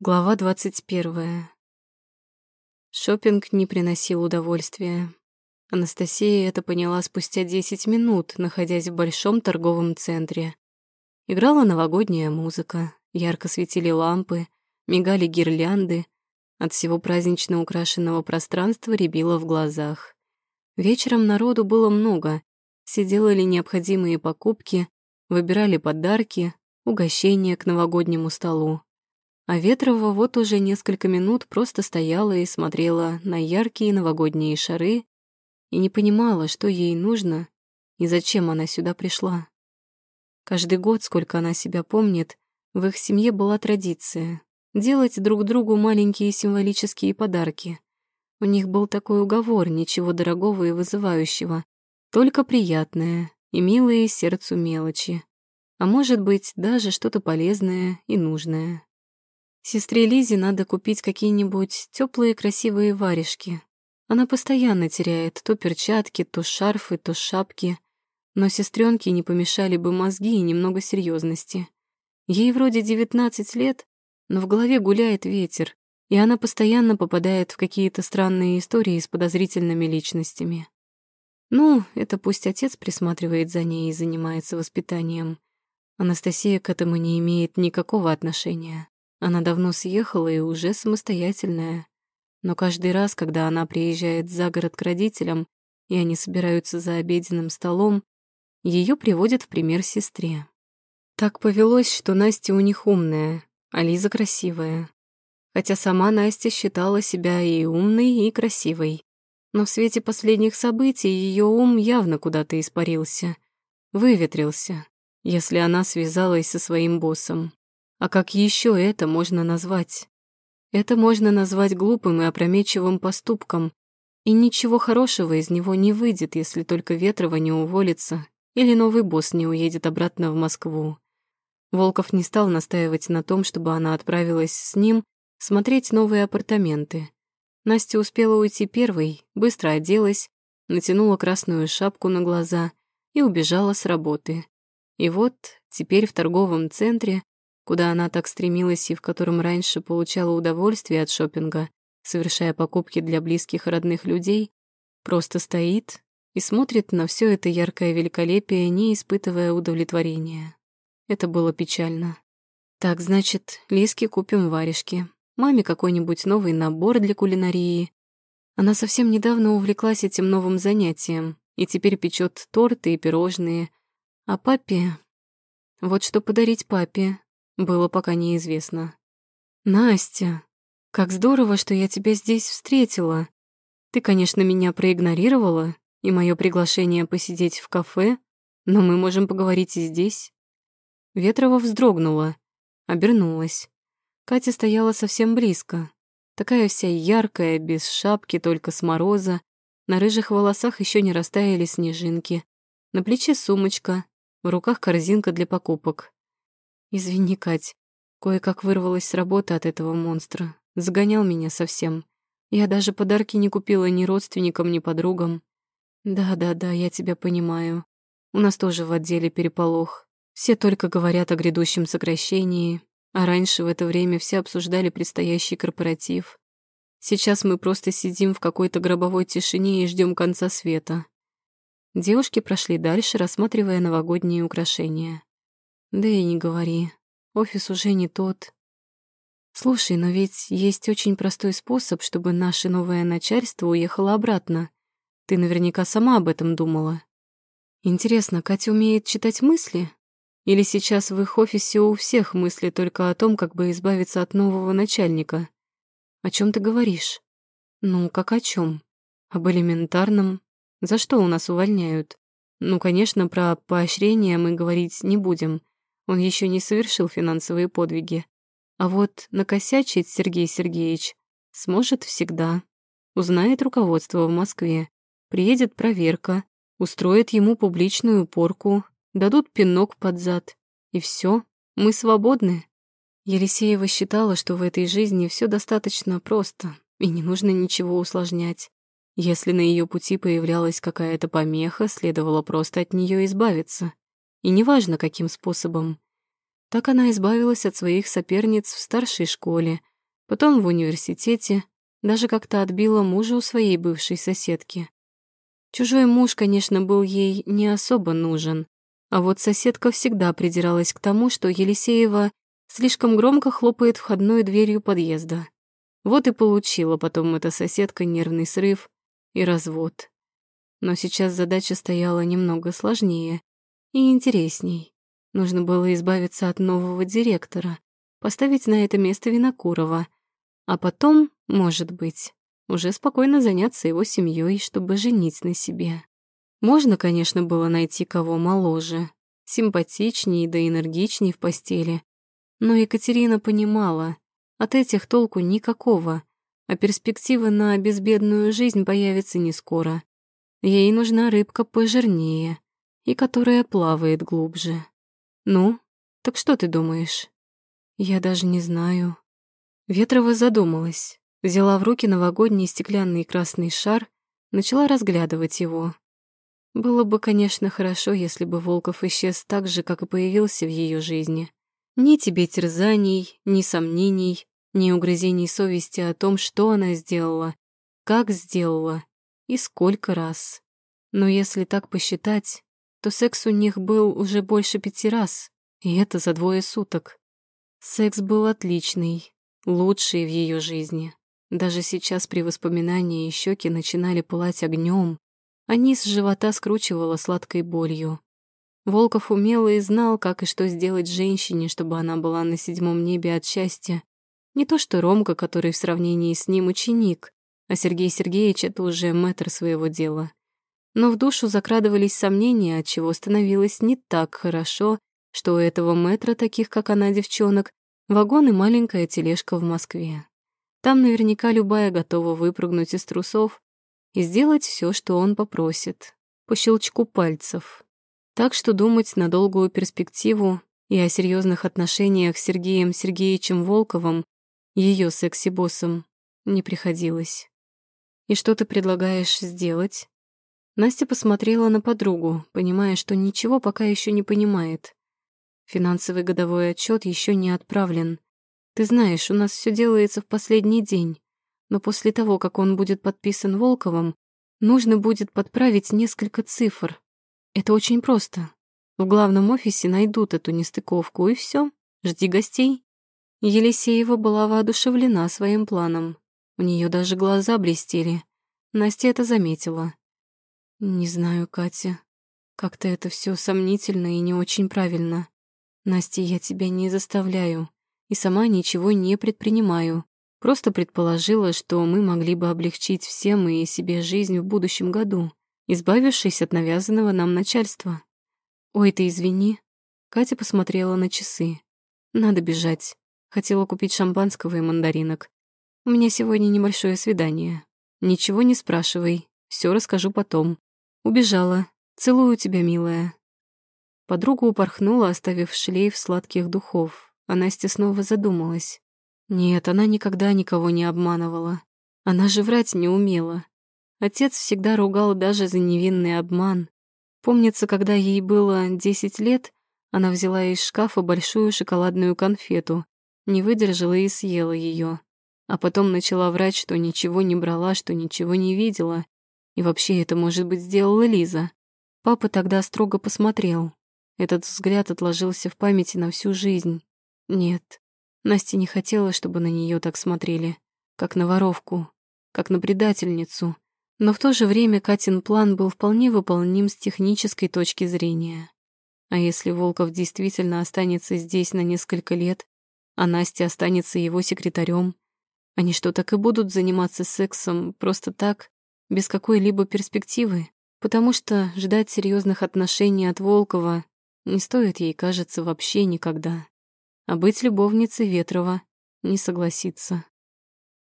Глава двадцать первая. Шопинг не приносил удовольствия. Анастасия это поняла спустя десять минут, находясь в большом торговом центре. Играла новогодняя музыка, ярко светили лампы, мигали гирлянды, от всего празднично украшенного пространства рябило в глазах. Вечером народу было много, все делали необходимые покупки, выбирали подарки, угощения к новогоднему столу. А Ветрова вот уже несколько минут просто стояла и смотрела на яркие новогодние шары и не понимала, что ей нужно и зачем она сюда пришла. Каждый год, сколько она себя помнит, в их семье была традиция делать друг другу маленькие символические подарки. У них был такой уговор, ничего дорогого и вызывающего, только приятное и милые сердцу мелочи. А может быть, даже что-то полезное и нужное. Сестре Лизе надо купить какие-нибудь теплые красивые варежки. Она постоянно теряет то перчатки, то шарфы, то шапки. Но сестренке не помешали бы мозги и немного серьезности. Ей вроде 19 лет, но в голове гуляет ветер, и она постоянно попадает в какие-то странные истории с подозрительными личностями. Ну, это пусть отец присматривает за ней и занимается воспитанием. Анастасия к этому не имеет никакого отношения. Она давно съехала и уже самостоятельная. Но каждый раз, когда она приезжает за город к родителям, и они собираются за обеденным столом, ее приводят в пример сестре. Так повелось, что Настя у них умная, а Лиза красивая. Хотя сама Настя считала себя и умной, и красивой. Но в свете последних событий ее ум явно куда-то испарился, выветрился, если она связалась со своим боссом. А как еще это можно назвать? Это можно назвать глупым и опрометчивым поступком, и ничего хорошего из него не выйдет, если только Ветрова не уволится или новый босс не уедет обратно в Москву. Волков не стал настаивать на том, чтобы она отправилась с ним смотреть новые апартаменты. Настя успела уйти первой, быстро оделась, натянула красную шапку на глаза и убежала с работы. И вот теперь в торговом центре куда она так стремилась и в котором раньше получала удовольствие от шопинга, совершая покупки для близких и родных людей, просто стоит и смотрит на все это яркое великолепие, не испытывая удовлетворения. Это было печально. Так, значит, Лиске купим варежки, маме какой-нибудь новый набор для кулинарии. Она совсем недавно увлеклась этим новым занятием и теперь печет торты и пирожные. А папе... Вот что подарить папе, было пока неизвестно. «Настя, как здорово, что я тебя здесь встретила. Ты, конечно, меня проигнорировала и мое приглашение посидеть в кафе, но мы можем поговорить и здесь». Ветрова вздрогнула, обернулась. Катя стояла совсем близко, такая вся яркая, без шапки, только с мороза. На рыжих волосах еще не растаяли снежинки. На плече сумочка, в руках корзинка для покупок. Извини, Кать. Кое-как вырвалась с работы от этого монстра. Загонял меня совсем. Я даже подарки не купила ни родственникам, ни подругам. Да-да-да, я тебя понимаю. У нас тоже в отделе переполох. Все только говорят о грядущем сокращении, а раньше в это время все обсуждали предстоящий корпоратив. Сейчас мы просто сидим в какой-то гробовой тишине и ждем конца света. Девушки прошли дальше, рассматривая новогодние украшения. Да и не говори. Офис уже не тот. Слушай, но ведь есть очень простой способ, чтобы наше новое начальство уехало обратно. Ты наверняка сама об этом думала. Интересно, Катя умеет читать мысли? Или сейчас в их офисе у всех мысли только о том, как бы избавиться от нового начальника? О чем ты говоришь? Ну, как о чем? Об элементарном. За что у нас увольняют? Ну, конечно, про поощрение мы говорить не будем. Он еще не совершил финансовые подвиги. А вот накосячить Сергей Сергеевич сможет всегда. Узнает руководство в Москве, приедет проверка, устроит ему публичную порку, дадут пинок под зад. И все, мы свободны. Елисеева считала, что в этой жизни все достаточно просто, и не нужно ничего усложнять. Если на ее пути появлялась какая-то помеха, следовало просто от нее избавиться. И неважно, каким способом. Так она избавилась от своих соперниц в старшей школе, Потом в университете даже как-то отбила мужа у своей бывшей соседки. Чужой муж, конечно, был ей не особо нужен, а вот соседка всегда придиралась к тому, что Елисеева слишком громко хлопает входной дверью подъезда. Вот и получила потом эта соседка нервный срыв и развод. Но сейчас задача стояла немного сложнее и интересней. Нужно было избавиться от нового директора, поставить на это место Винокурова, а потом, может быть, уже спокойно заняться его семьей, чтобы женить на себе. Можно, конечно, было найти кого моложе, симпатичнее да энергичнее в постели, но Екатерина понимала, от этих толку никакого, а перспектива на безбедную жизнь появится не скоро. Ей нужна рыбка пожирнее и которая плавает глубже. Ну, так что ты думаешь? Я даже не знаю. Ветрова задумалась, взяла в руки новогодний стеклянный красный шар, начала разглядывать его. Было бы, конечно, хорошо, если бы Волков исчез так же, как и появился в ее жизни. Ни тебе терзаний, ни сомнений, ни угрызений совести о том, что она сделала, как сделала и сколько раз. Но если так посчитать, то секс у них был уже больше пяти раз, и это за двое суток. Секс был отличный, лучший в ее жизни. Даже сейчас при воспоминании щеки начинали пылать огнем, а низ живота скручивало сладкой болью. Волков умел и знал, как и что сделать женщине, чтобы она была на седьмом небе от счастья. Не то что Ромка, который в сравнении с ним ученик, а Сергей Сергеевич — это уже мэтр своего дела. Но в душу закрадывались сомнения, от чего становилось не так хорошо, что у этого мэтра, таких как она, девчонок, вагон и маленькая тележка в Москве. Там наверняка любая готова выпрыгнуть из трусов и сделать все, что он попросит, по щелчку пальцев. Так что думать на долгую перспективу и о серьезных отношениях с Сергеем Сергеевичем Волковым, ее секси-боссом, не приходилось. «И что ты предлагаешь сделать?» Настя посмотрела на подругу, понимая, что ничего пока еще не понимает. Финансовый годовой отчет еще не отправлен. Ты знаешь, у нас все делается в последний день, но после того, как он будет подписан Волковым, нужно будет подправить несколько цифр, это очень просто. В главном офисе найдут эту нестыковку, и все. Жди гостей. Елисеева была воодушевлена своим планом. У нее даже глаза блестели. Настя это заметила. «Не знаю, Катя. Как-то это все сомнительно и не очень правильно. Настя, я тебя не заставляю и сама ничего не предпринимаю. Просто предположила, что мы могли бы облегчить всем и себе жизнь в будущем году избавившись от навязанного нам начальства. «Ой, ты извини». Катя посмотрела на часы. «Надо бежать. Хотела купить шампанского и мандаринок. У меня сегодня небольшое свидание. Ничего не спрашивай, все расскажу потом. Убежала. Целую тебя, милая». Подруга упорхнула, оставив шлейф сладких духов, а Настя снова задумалась. Нет, она никогда никого не обманывала. Она же врать не умела. Отец всегда ругал даже за невинный обман. Помнится, когда ей было 10 лет, она взяла из шкафа большую шоколадную конфету, не выдержала и съела ее. А потом начала врать, что ничего не брала, что ничего не видела. И вообще это, может быть, сделала Лиза. Папа тогда строго посмотрел. Этот взгляд отложился в памяти на всю жизнь. Нет, Настя не хотела, чтобы на нее так смотрели, как на воровку, как на предательницу — но в то же время Катин план был вполне выполним с технической точки зрения. А если Волков действительно останется здесь на несколько лет, а Настя останется его секретарем, они что, так и будут заниматься сексом просто так, без какой-либо перспективы? Потому что ждать серьезных отношений от Волкова не стоит ей, кажется, вообще никогда. А быть любовницей Ветрова не согласится.